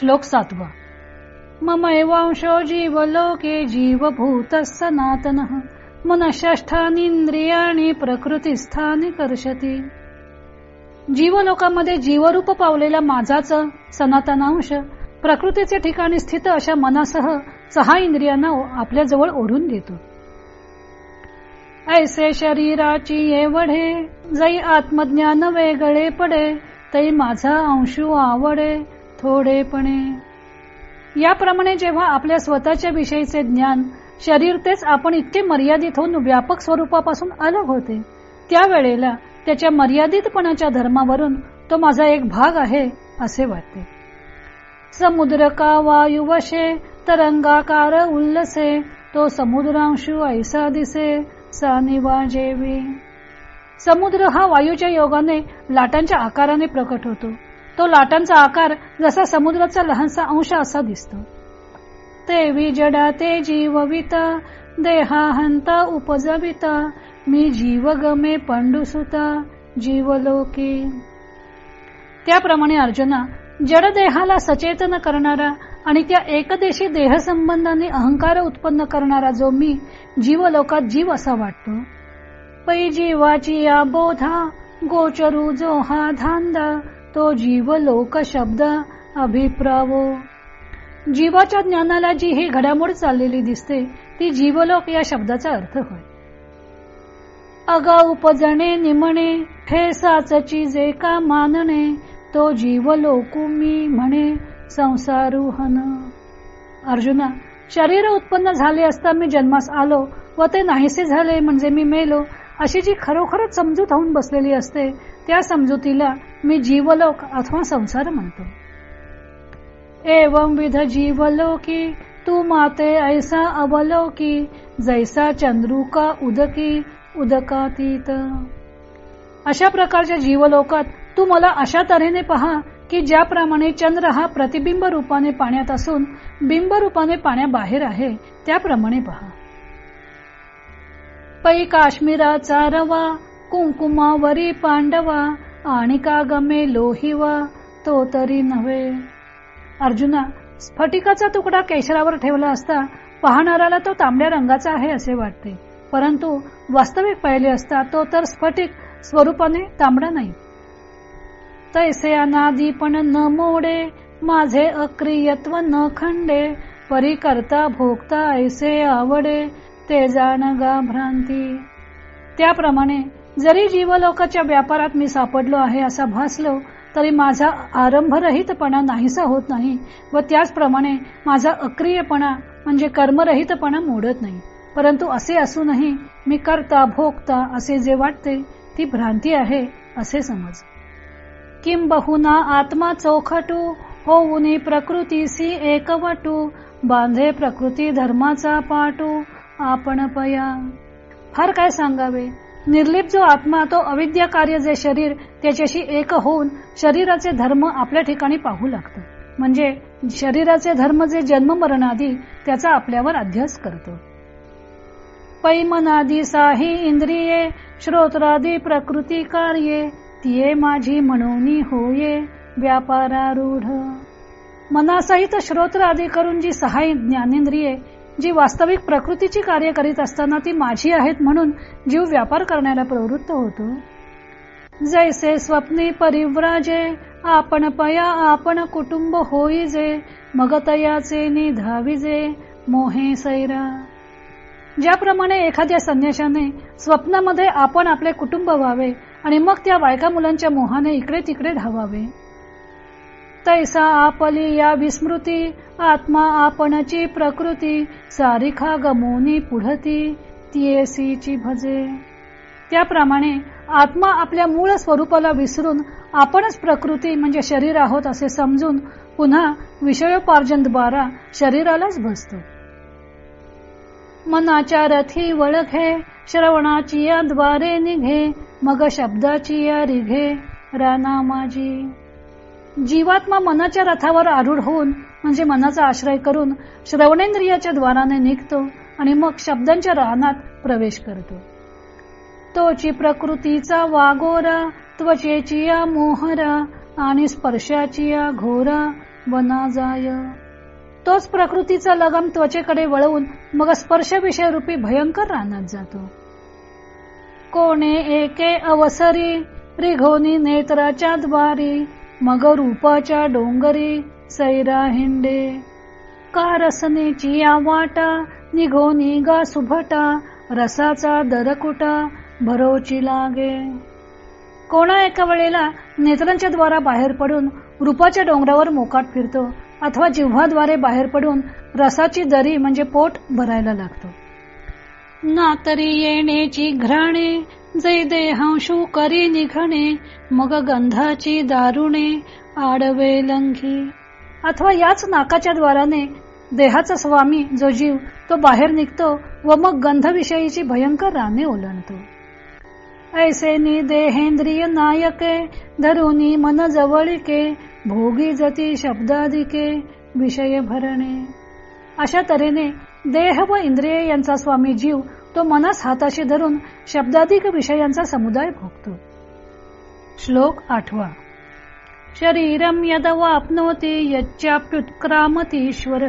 श्लोक सातवा. ममैवांशो जीवलोके जीवभूत सनातन मनषष्ठानींद्रियाणी प्रकृतीस्थानी कर्षती. जीवलोकामध्ये जीवरूप पावलेला माझाच सनातनांश प्रकृतीचे ठिकाणी स्थित अशा मनासह सहा इंद्रियांना आपल्या जवळ ओढून घेतो ऐसे शरीराची एवढे जै आत्मज्ञान वेगळे पडे तै माझा अंशू आवडे. थोडेपणे. याप्रमाणे जेव्हा आपल्या स्वतःच्या विषयीचे ज्ञान शरीर तेच आपण इतके मर्यादित होऊन व्यापक स्वरूपापासून अलग होते त्यावेळेला त्याच्या मर्यादितपणाच्या धर्मावरून तो माझा एक भाग आहे असे वाटते. समुद्र का वायुवशे तरंगाकार उल्लसे तो समुद्रांशु ऐसा दिसे सानिवा जेवी. समुद्र हा वायूच्या योगाने लाटांच्या आकाराने प्रकट होतो. तो लाटांचा आकार जसा समुद्राचा लहानसा अंश असा दिसतो. ते विजडा ते जीवविता देहा हंता उपजवित. मी जीव गमे पंडुसुता जीवलोकी. त्याप्रमाणे अर्जुना जड देहाला सचेतन करणारा आणि त्या एकदेशी देह संबंधाने अहंकार उत्पन्न करणारा जो मी जीवलोकात जीव असा वाटतो. पै जीवाची या बोधा गोचरू जो हा धांदा. तो जीव लोक शब्द अभिप्रावो. जीवाच्या ज्ञानाला जी ही घडामोड चाललेली दिसते ती जीवलोक या शब्दाचा अर्थ होय. अगा उपजणे निमणे हे जे का मानणे तो जीवलोकू मी म्हणे संसारुहन. अर्जुना शरीर उत्पन्न झाले असता मी जन्मास आलो व ते नाहीसे झाले म्हणजे मी मेलो अशी जी खरोखरच समजूत होऊन बसलेली असते त्या समजुतीला मी जीवलोक अथवा संसार म्हणतो. एवं विध जीवलोकी तू माते ऐसा अवलोकी जैसा चंद्रुका उदकी उदकातीत. अशा प्रकारच्या जीवलोकात तू मला अशा तऱ्हेने पहा की ज्याप्रमाणे चंद्र हा प्रतिबिंब रूपाने पाण्यात असून बिंब रूपाने पाण्याबाहेर आहे त्याप्रमाणे पहा. पै काश्मीराचा रवा कुंकुमावरी पांडवा आणि का गमे लोहिवा तो तरी नव्हे. अर्जुना स्फटिकाचा तुकडा केशरावर ठेवला असता पाहणाराला तो तांबड्या रंगाचा आहे असे वाटते. परंतु वास्तविक पाहिले असता तो तर स्फटिक स्वरूपाने तांबडा नाही. तैसे अनादी पण न मोडे माझे अक्रियत्व न खंडे परी करता भोगता ऐसे आवडे ते जाण गा भ्रांती त्याप्रमाणे जरी जीवलोकाच्या व्यापारात मी सापडलो आहे असा भासलो तरी माझा आरंभरहितपणा नाहीसा होत नाही व त्याचप्रमाणे माझा अक्रियपणा म्हणजे कर्मरहितपणा मोडत नाही. परंतु असे असूनही मी करता भोगता असे जे वाटते ती भ्रांती आहे असे समज. किम बहुना आत्मा चौखटू होऊनी प्रकृतीसी एकवटू बांधे प्रकृती धर्माचा पाटू आपण पया. फार काय सांगावे? निर्लिप जो आत्मा तो अविद्या कार्य जे शरीर त्याच्याशी एक होऊन शरीराचे धर्म आपल्या ठिकाणी पाहू लागतो. म्हणजे शरीराचे धर्म जे जन्म मरणादी त्याचा आपल्यावर अध्यास करतो. पैमनादी साही इंद्रिये श्रोत्रादी प्रकृती कार्ये तिये माझी म्हणून होये व्यापारारूढ. मनासहित श्रोत्र आदी करून जी सहाय ज्ञानेंद्रिये जी वास्तविक प्रकृतीची कार्य करीत असताना ती माझी आहेत म्हणून जीव व्यापार करण्याला प्रवृत्त होतो. जैसे स्वप्नी परिव्राजे आपण पया आपण कुटुंब होई जे मगतयाचे निधाविजे मोहे सैरा. ज्याप्रमाणे एखाद्या संन्याशाने स्वप्नामध्ये आपण आपले कुटुंब व्हावे आणि मग त्या बायका मुलांच्या मोहाने इकडे तिकडे धावावे. तैसा आपली या विस्मृती आत्मा आपणची प्रकृती सारिखा गमोनी पुढती तियेसीची भजे. त्याप्रमाणे आत्मा आपल्या मूळ स्वरूपाला विसरून आपणच प्रकृती म्हणजे शरीर आहोत असे समजून पुन्हा विषयोपार्जन द्वारा शरीरालाच भसतो मनाच्या रथी वळखे श्रवणाची या द्वारे निघे मग शब्दाची या रिघे राना माझी जीवात्मा मनाच्या रथावर आरूढ होऊन म्हणजे मनाचा आश्रय करून श्रवणेंद्रियाच्या द्वाराने निघतो आणि मग शब्दांच्या रानात प्रवेश करतो. तोची प्रकृतीचा वागोरा त्वचेची या मोहरा आणि स्पर्शाची या घोरा बना जाय. तोच प्रकृतीचा लगम त्वचेकडे वळवून मग स्पर्श विषय रूपी भयंकर रानात जातो. कोणे एके अवसरी रिघोनी नेत्राच्या द्वारी मग रूपाच्या डोंगरी सैरा हिंडे. का रसनेची या वाटा निगा सुभटा रसाचा दरकुटा भरोची लागे. कोणा एका वेळेला नेत्रांच्या द्वारा बाहेर पडून रूपाच्या डोंगरावर मोकाट फिरतो अथवा जिव्हाद्वारे बाहेर पडून रसाची दरी म्हणजे पोट भरायला लागतो. ना तरी येण्याची घ्राणे जै देहांशू करी निघणे मग गंधाची दारुणे आडवे लंघी. अथवा याच नाकाच्या द्वाराने देहाचा स्वामी जो जीव तो बाहेर निघतो व मग गंधविषयीची भयंकर राने ओलांडतो. ऐसे नि देहेंद्रिय नायके धरुनी मन जवळिके भोगी जती शब्दादिके विषय भरणे अशा तऱ्हेने देह व इंद्रिय यांचा स्वामी जीव तो मनास हाताशी धरून शब्दाधिक विषयांचा समुदाय भोगतो. श्लोक आठवा. शरीरम यदवाप्नोति यच्चाप्युत्क्रामतीश्वर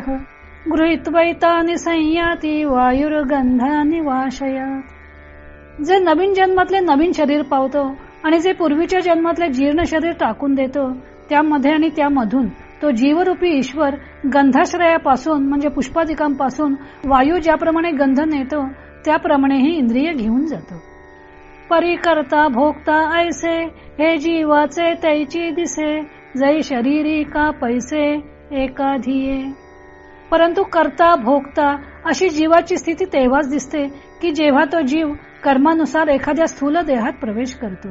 गृहित्वैतानी संयाती वायुर्गंधानी वाशयात जे नवीन जन्मातले नवीन शरीर पावतो आणि जे पूर्वीच्या जन्मातले जीर्ण शरीर टाकून देतो त्यामध्ये आणि त्यामधून तो जीवरूपी ईश्वर गंधाश्रयापासून म्हणजे पुष्पादिकांपासून वायू ज्याप्रमाणे गंध नेतो त्याप्रमाणे ही इंद्रिय घेऊन जातो. परिकर्ता भोगता ऐसे हे जीवाचे तैची दिसे जै शरीरी का पैसे एकाधिये. परंतु करता भोगता अशी जीवाची स्थिती तेव्हाच दिसते की जेव्हा तो जीव कर्मानुसार एखाद्या स्थूल देहात प्रवेश करतो.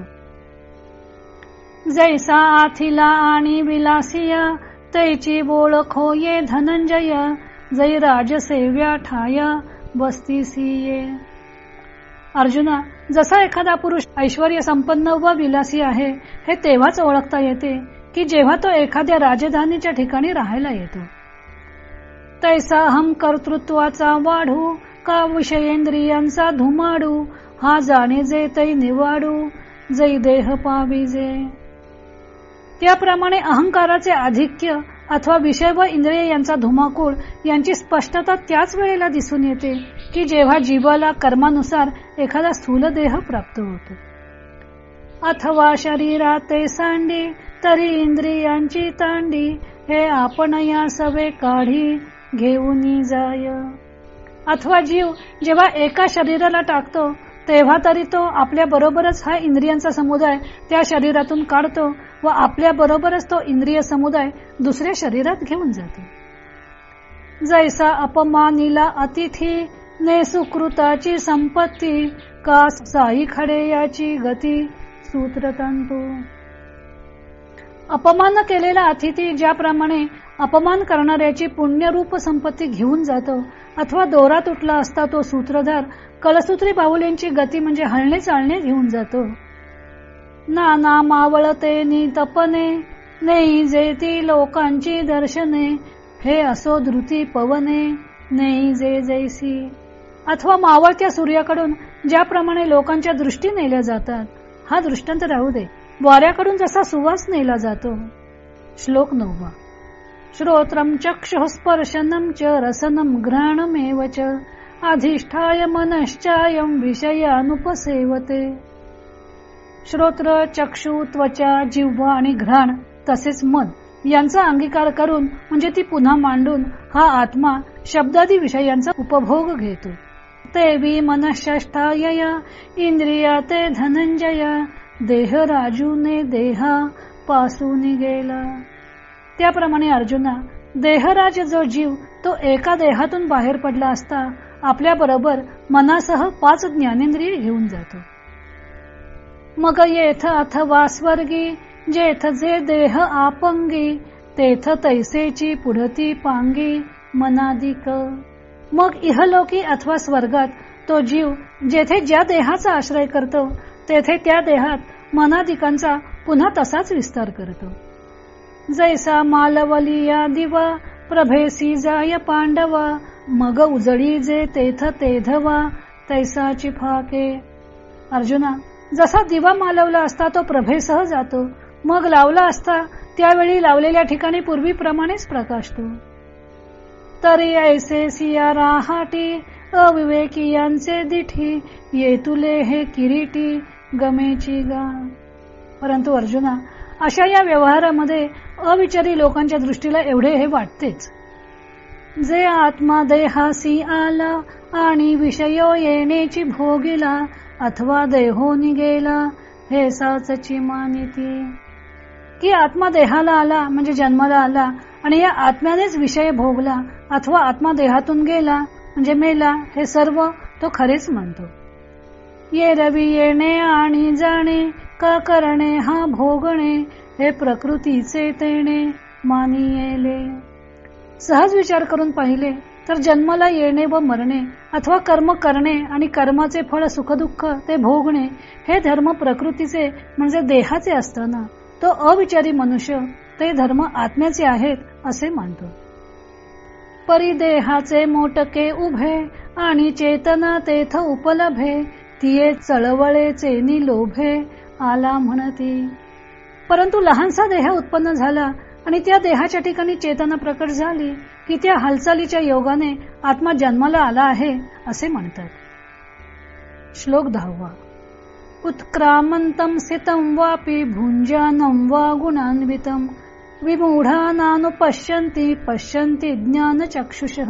जैसा आथिला आणि विलासिया तैची बोळखो ये धनंजय जै राजसेव्या ठाया बस्तीसीये अर्जुना जसा एखादा पुरुष ऐश्वर संपन्न व विलासी आहे हे तेव्हाच ओळखता येते की जेव्हा तो एखाद्या राजधानीच्या ठिकाणी राहायला येतो. तैसा हम कर्तृत्वाचा वाढू का विषयेंद्रियांचा धुमाडू हा जाणे जे तै निवाडू जै देह पाविजे त्याप्रमाणे अहंकाराचे आधिक्य अथवा विषय व इंद्रिय यांचा धुमाकूळ यांची स्पष्टता त्याच वेळेला दिसून येते की जेव्हा जीवाला कर्मानुसार एखादा स्थूल देह प्राप्त होतो. अथवा शरीरात सांडी तरी इंद्रियांची तांडी हे आपण या सवे काढी घेऊन जाय. अथवा जीव जेव्हा एका शरीराला टाकतो तेव्हा तरी तो आपल्या बरोबरच हा इंद्रियांचा समुदाय त्या शरीरातून काढतो व आपल्या बरोबरच तो इंद्रिय समुदाय दुसऱ्या शरीरात घेऊन जातो. जैसा अपमानीला अतिथी ने सुकृताची संपत्ती का साई खडे याची गती सूत्रतंतू. अपमान केलेला अतिथी ज्याप्रमाणे अपमान करणाऱ्याची पुण्यरूप संपत्ती घेऊन जातो अथवा दोरा तुटला असता तो सूत्रधार कलसूत्री बाहुल्यांची गती म्हणजे हळणे चालणे घेऊन जातो. नाना मावळते नि तपने नेई जेती लोकांची दर्शने हे असो धृती पवने नेई जे जैसी. अथवा मावळत्या सूर्याकडून ज्याप्रमाणे लोकांच्या दृष्टी नेल्या जातात हा दृष्टांत राहू दे. वाऱ्याकडून जसा सुवास नेला जातो. श्लोक नववा. श्रोत्रम चक्षुस्पर्शनम च रसनम घ्राणमेव च अधिष्ठाय मनश्चायम विषयानुपसेवते। श्रोत्र चक्षु त्वचा जिव्हा आणि घ्राण तसेच मन यांचा अंगीकार करून म्हणजे ती पुन्हा मांडून हा आत्मा शब्दादी विषयांचा उपभोग घेतो. तेवी मनष्ठाय इंद्रिया ते धनंजया देह राजूने देहा पासून गेला त्याप्रमाणे अर्जुना देहराज जो जीव तो एका देहातून बाहेर पडला असता आपल्या बरोबर मनासह पाच ज्ञानेंद्रिय घेऊन जातो. मग येथ अथवा स्वर्गी जेथ जे देह आपंगी तेथ तैसेची पुढती पांगी मनादिक. मग इहलोकी अथवा स्वर्गात तो जीव जेथे ज्या देहाचा आश्रय करतो तेथे त्या देहात मनादिकांचा पुन्हा तसाच विस्तार करतो. जैसा मालवलिया दिवा प्रभेसी जाय पांडवा मग उजळी जे तेथ तेधवा तैसाची फाके अर्जुना जसा दिवा मालवला असता तो प्रभेसह जातो. मग लावला असता त्यावेळी लावलेल्या ठिकाणी पूर्वीप्रमाणेच प्रकाशतो. तरी ऐसे सिया राहाटी अविवेकियांचे दिठी ये तुले हे किरीटी गमेची गा परंतु अर्जुना अशा या व्यवहारामध्ये अविचारी लोकांच्या दृष्टीला एवढे हे वाटतेच. जे आत्मा देहासी आला आणि विषय येण्याची भोगिला अथवा देहो निगेला हे साचची मानिती. की आत्मा देहाला आला म्हणजे जन्माला आला आणि या आत्म्यानेच विषय भोगला अथवा आत्मा देहातून गेला म्हणजे मेला हे सर्व तो खरेच म्हणतो. ये रवी येणे आणि जाणे का करणे हा भोगणे हे प्रकृतीचे तेणे मानी सहज विचार करून पाहिले तर जन्माला येणे व मरणे अथवा कर्म करणे आणि कर्माचे फळ सुखदुःख ते भोगणे हे धर्म प्रकृतीचे म्हणजे देहाचे असताना तो अविचारी मनुष्य ते धर्म आत्म्याचे आहेत असे मानतो. परिदेहाचे मोटके उभे आणि चेतना तेथ उपलभे तिये चळवळेचे लोभे आला म्हणती. परंतु लहानसा देह उत्पन्न झाला आणि त्या देहाच्या ठिकाणी चेतना प्रकट झाली की त्या हालचालीच्या योगाने आत्मा जन्माला आला आहे असे म्हणतात. श्लोक दहावा. उत्क्रामंतम स्थितम वापी भुंजानम वा गुणान्वितम विमूढानानुपश्यंती पश्यंती ज्ञान चक्षुष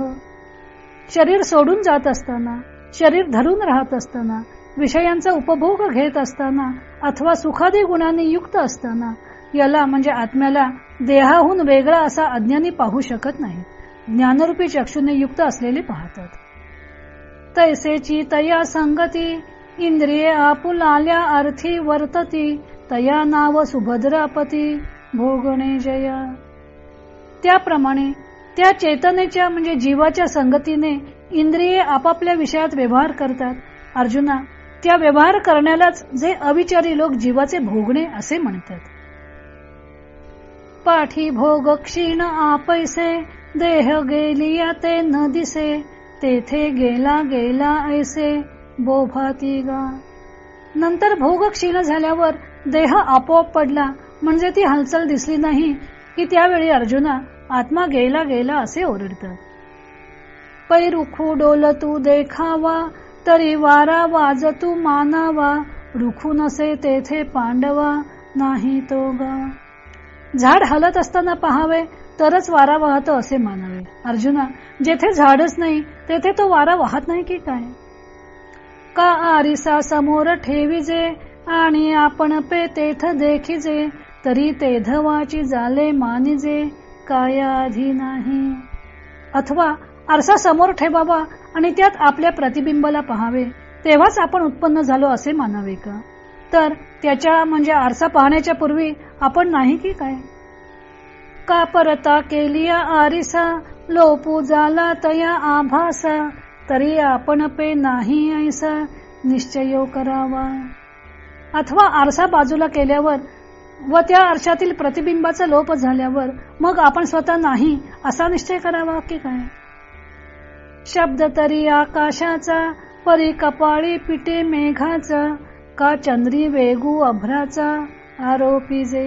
शरीर सोडून जात असताना शरीर धरून राहत असताना विषयांचा उपभोग घेत असताना अथवा सुखादी गुणांनी युक्त असताना याला म्हणजे आत्म्याला देहाहून वेगळा असा अज्ञानी पाहू शकत नाही. ज्ञानरूपी चक्षुने युक्त असलेले पाहतात. तैसेची तया संगती इंद्रिये आपुलाल्या अर्थी वर्तती तया नाव सुभद्रापती भोगणे जया. त्याप्रमाणे त्या चेतनेच्या म्हणजे जीवाच्या संगतीने इंद्रिये आपापल्या विषयात व्यवहार करतात. अर्जुना त्या व्यवहार करण्यालाच जे अविचारी लोक जीवाचे भोगणे असे म्हणतात. पाठी भोग क्षीण आपैसे देह गेलिया ते न दिसे तेथे गेला गेला ऐसे बोभाती गा. नंतर भोग क्षीण झाल्यावर देह आपोआप पडला म्हणजे ती हालचाल दिसली नाही की त्यावेळी अर्जुना आत्मा गेला गेला असे ओरडतात. पैरुखू डोल तू देखावा तरी वारा वाजतू मानावा रुखू नसे तेथे पांडवा नाही तो गा. झाड हलत असताना पहावे तरच वारा वाहतो असे मानावे. अर्जुना जेथे झाडच नाही तेथे तो वारा वाहत नाही की काय? का आरिसा समोर ठेविजे आणि आपण पे तेथ देखिजे तरी ते धवाची मानिजे काय आधी नाही? अथवा आरसा समोर ठेवावा आणि त्यात आपल्या प्रतिबिंबाला पहावे तेव्हाच आपण उत्पन्न झालो असे मानावे का? तर त्याच्या म्हणजे आरसा पाहण्याच्या पूर्वी आपण नाही की काय? का परता केली आरिसा लोपू झाला तया आभासा तरी आपण पे नाही ऐसा निश्चय करावा. अथवा आरसा बाजूला केल्यावर व त्या आरशातील प्रतिबिंबाचा लोप झाल्यावर मग आपण स्वतः नाही असा निश्चय करावा की काय? शब्द तरी आकाशाचा परी कपाळी पिटे मेघाचा का चंद्री वेगू अभ्राचा आरोपी जे.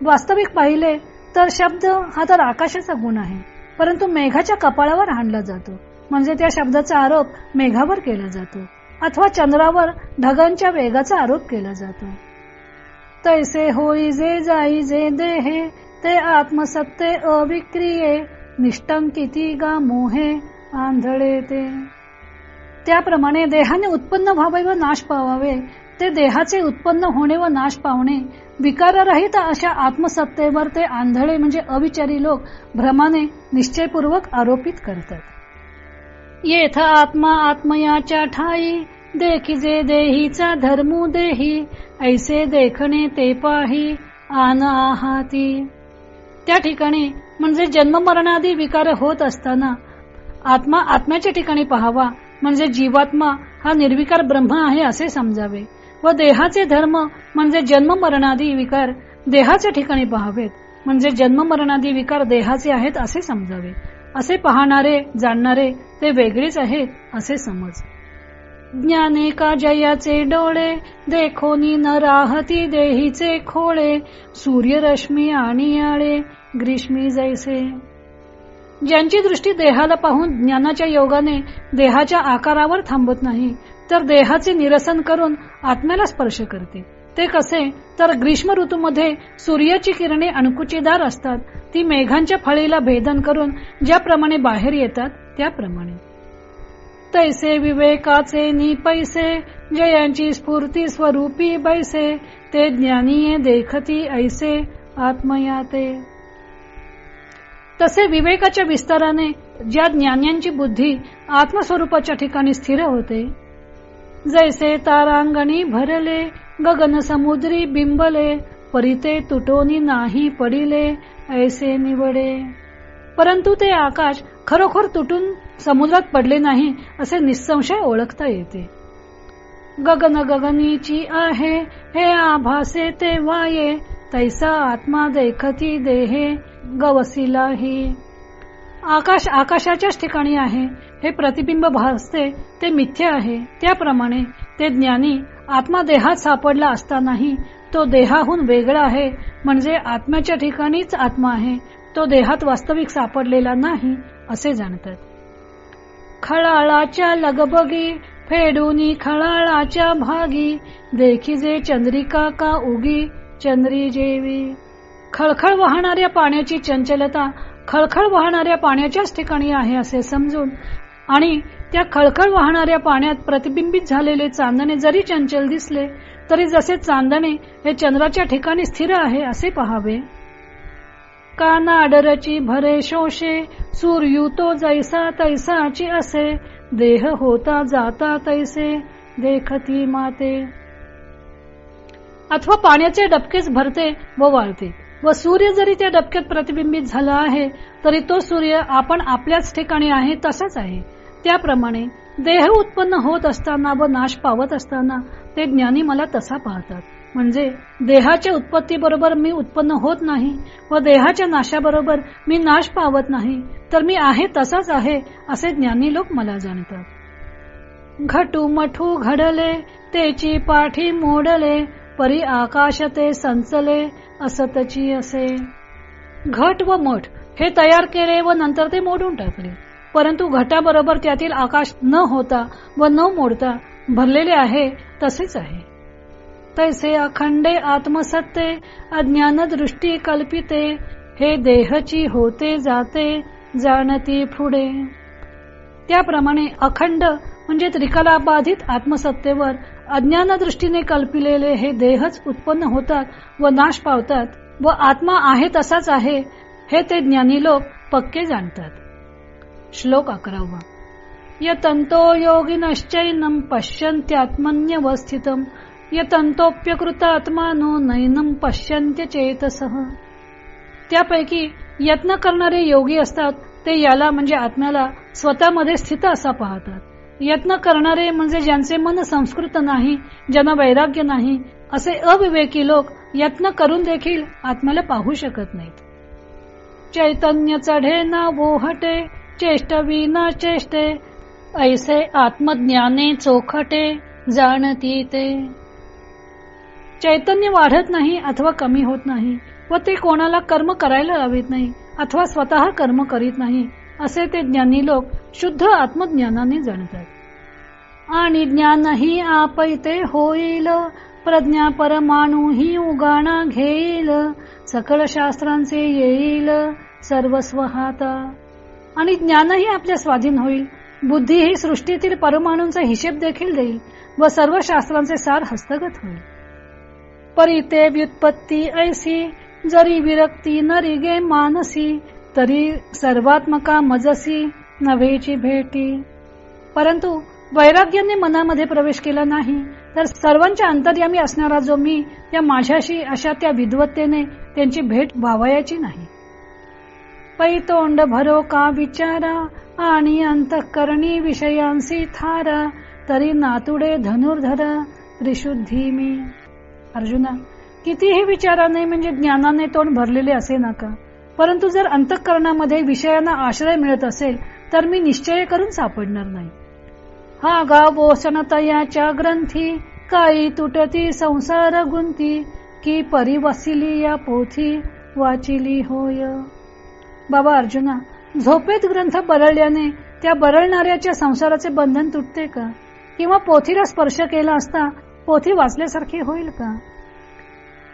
वास्तविक पाहिले तर शब्द हा तर आकाशाचा गुण आहे परंतु मेघाच्या कपाळावर हाणला जातो. म्हणजे त्या शब्दाचा आरोप मेघावर केला जातो अथवा चंद्रावर ढगांच्या वेगाचा आरोप केला जातो. तैसे होई जे जाई जे देहे ते आत्मसत्ते अविक्रिये निष्ठंकिती गा मोहे आंधळे ते. त्याप्रमाणे देहाने उत्पन्न व्हावे व नाश पावावे. ते देहाचे उत्पन्न होणे व नाश पावणे. विकाररहित अशा आत्मसत्तेवर ते आंधळे म्हणजे अविचारी लोक भ्रमाने निश्चयपूर्वक आरोपित करतात. येथ आत्मा आत्मयाच्या ठाई. देखिजे देहीचा धर्मू देही. ऐसे देखणे ते पाही. आन आहाती. त्या ठिकाणी म्हणजे जन्ममरणादी विकार होत असताना आत्मा आत्म्याच्या ठिकाणी पहावा. म्हणजे जीवात्मा हा निर्विकार ब्रह्म आहे असे समजावे. व देहाचे धर्म म्हणजे जन्म मरणादी विकार देहाच्या ठिकाणी पहावेत. म्हणजे जन्म मरणादी विकार देहाचे आहेत असे समजावे. असे पाहणारे जाणणारे ते वेगळेच आहेत असे समज. ज्ञाने का जयाचे डोळे देखोनी न राहती देहीचे खोळे सूर्यरश्मी आणि आळे ग्रीष्मी जैसे ज्यांची दृष्टी देहाला पाहून ज्ञानाच्या योगाने देहाच्या आकारावर थांबत नाही तर देहाचे निरसन करून आत्म्याला स्पर्श करते. ते कसे? तर ग्रीष्म ऋतूमध्ये सूर्याची किरणे अणकुचीदार असतात. ती मेघांच्या फळीला भेदन करून ज्याप्रमाणे बाहेर येतात त्याप्रमाणे. तैसे विवेकाचे नि पैसे जयांची स्फूर्ती स्वरूपी बैसे ते ज्ञानीये देखती ऐसे आत्मयाते. तसे विवेकाच्या विस्ताराने ज्या ज्ञान्यांची बुद्धी आत्मस्वरूपाच्या ठिकाणी स्थिर होते जैसे तारांगणी भरले गगन समुद्री बिंबले परिते तुटोनी नाही पडिले ऐसे निवडे. परंतु ते आकाश खरोखर तुटून समुद्रात पडले नाही असे निसंशय ओळखता येते. गगन गगनीची आहे हे आभासे ते वाये तैसा आत्मा देखती देहे गवसिलाही आकाश आकाशाच्याच ठिकाणी आहे. हे प्रतिबिंब भासते ते मिथ्य आहे. त्याप्रमाणे ते ज्ञानी आत्मा देहात सापडला असतानाही तो देहाहून वेगळा आहे. म्हणजे आत्म्याच्या ठिकाणीच आत्मा आहे. तो देहात वास्तविक सापडलेला नाही असे जाणतात. खळाळाच्या लगबगी फेडूनी खळाळाच्या भागी देखी जे चंद्रिका का उगी चंद्री जेवी. खळखळ वाहणाऱ्या पाण्याची चंचलता खळखळ वाहणाऱ्या पाण्याच्याच ठिकाणी आहे असे समजून आणि त्या खळखळ वाहणाऱ्या पाण्यात प्रतिबिंबित झालेले चांदणे जरी चंचल दिसले तरी जसे चांदणे हे चंद्राच्या ठिकाणी स्थिर आहे असे पहावे. कानाडरची भरे शोषे सूर्युतो जैसा तैसाची असे देह होता जाता तैसे देखती माते. अथवा पाण्याचे डबकेच भरते व वाळते. व सूर्य जरी त्या डबक्यात प्रतिबिंबित झाला आहे तरी तो सूर्य आपण आपल्याच ठिकाणी आहे तसाच आहे. त्याप्रमाणे देह उत्पन्न होत असताना व नाश पावत असताना ते ज्ञानी मला तसा पाहतात. म्हणजे देहाच्या उत्पत्ती बरोबर मी उत्पन्न होत नाही व देहाच्या नाशाबरोबर मी नाश पावत नाही तर मी आहे तसाच आहे असे ज्ञानी लोक मला जाणतात. घटू मठू घडले तेची पाठी मोडले परी आकाश ते संचले असतची असे. घट व मठ हे तयार केले व नंतर ते मोडून टाकले. परंतु घटाबरोबर त्यातील आकाश न होता व न मोडता भरलेले आहे तसेच आहे. तैसे अखंडे आत्मसत्ते अज्ञान दृष्टी कल्पिते हे देहची होते जाते जाणती पुढे. त्याप्रमाणे अखंड म्हणजे त्रिकलाबाधित आत्मसत्तेवर अज्ञान दृष्टीने कल्पिलेले हे देहच उत्पन्न होतात व नाश पावतात व आत्मा आहे तसाच आहे हे ते ज्ञानी लोक पक्के जाणतात. श्लोक अकरावा. यतंतो योगिनश्चैनम या यतंतोप्यकृत आत्मानो नैनम पश्यंत्य चेतसह त्यापैकी यत्न करणारे योगी असतात ते याला म्हणजे आत्म्याला स्वतःमध्ये स्थित असा पाहतात. यत्न करणारे म्हणजे ज्यांचे मन संस्कृत नाही ज्यांना वैराग्य नाही असे अविवेकी लोक यत्न करून देखील आत्म्याला पाहू शकत नाहीत. चैतन्य चढे ना बोहटे चेष्टवी ना चेष्टे ऐसे आत्मज्ञाने चोखटे जाणती ते. चैतन्य वाढत नाही अथवा कमी होत नाही व ते कोणाला कर्म करायला लावित नाही अथवा स्वतः कर्म करीत नाही असे ते ज्ञानी लोक शुद्ध आत्मज्ञानाने जाणतात. आणि ज्ञानही आपैते होईल प्रज्ञा परमाणू ही उगाणा घेईल सकळ शास्त्रांचे येईल सर्वस्व हाता आणि ज्ञानही आपल्या स्वाधीन होईल बुद्धी ही सृष्टीतील परमाणूंचा हिशेब देखील देईल व सर्व शास्त्रांचे सार हस्तगत होईल. परिते व्युत्पत्ती ऐसी जरी विरक्ती न मानसी तरी सर्वात्मका मजसी नव्हेची भेटी. परंतु वैराग्याने मनामध्ये प्रवेश केला नाही तर सर्वांच्या अंतर्यामी असणारा जो मी त्या माझ्याशी अशा त्या विद्वत्तेने त्यांची भेट व्हावयाची नाही. पैतोंड भरो का विचारा आणि अंतःकरणी विषयांसी थार तरी नातुडे धनुर्धर त्रिशुद्धी मी. अर्जुना कितीही विचाराने म्हणजे ज्ञानाने तोंड भरलेले असे नका. परंतु जर अंतःकरणामध्ये विषयांना आश्रय मिळत असेल तर मी निश्चय करून सापडणार नाही. हा गा बोसन ग्रंथी काही तुटती संसार गुंती की परिवसिली या पोथी वाचिली होय. बाबा अर्जुना झोपेत ग्रंथ बरळल्याने त्या बरळणाऱ्याच्या संसाराचे बंधन तुटते का? किंवा पोथीला स्पर्श केला असता पोथी वाचल्यासारखी होईल का?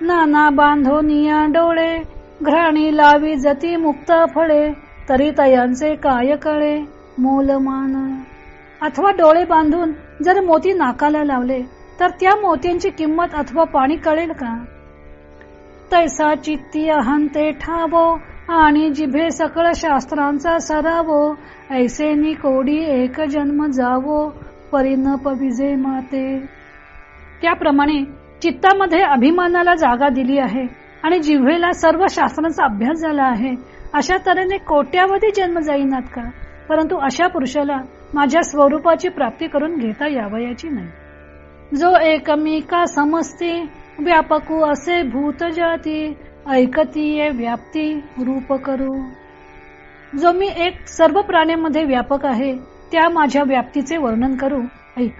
नाना बांधो निया डोळे घराणी लावी जती मुक्त फळे तरी तयांचे काय कळे? मोलमान. अथवा डोळे बांधून जर मोती नाकाला लावले तर त्या मोत्यांची किंमत अथवा पाणी कळेल का? तैसा चित्ती अहंते ठावो आणि जिभे सकळ शास्त्रांचा सरावो ऐसे कोडी एक जन्म जावो परिणप विजे माते. त्याप्रमाणे चित्तामध्ये अभिमानाला जागा दिली आहे. आणि जिव्हेला सर्व शास्त्रांचा अभ्यास झाला आहे अशा तऱ्हेने कोट्यावधी जन्म जाईनात का? परंतु अशा पुरुषाला माझ्या स्वरूपाची प्राप्ती करून घेता यावयाची नाही. जो एकमेका समजते व्यापकू असे भूत जाती ऐकतीये व्याप्ती रूप करू. जो मी एक सर्व प्राण्यांमध्ये व्यापक आहे त्या माझ्या व्याप्तीचे वर्णन करू. ऐक.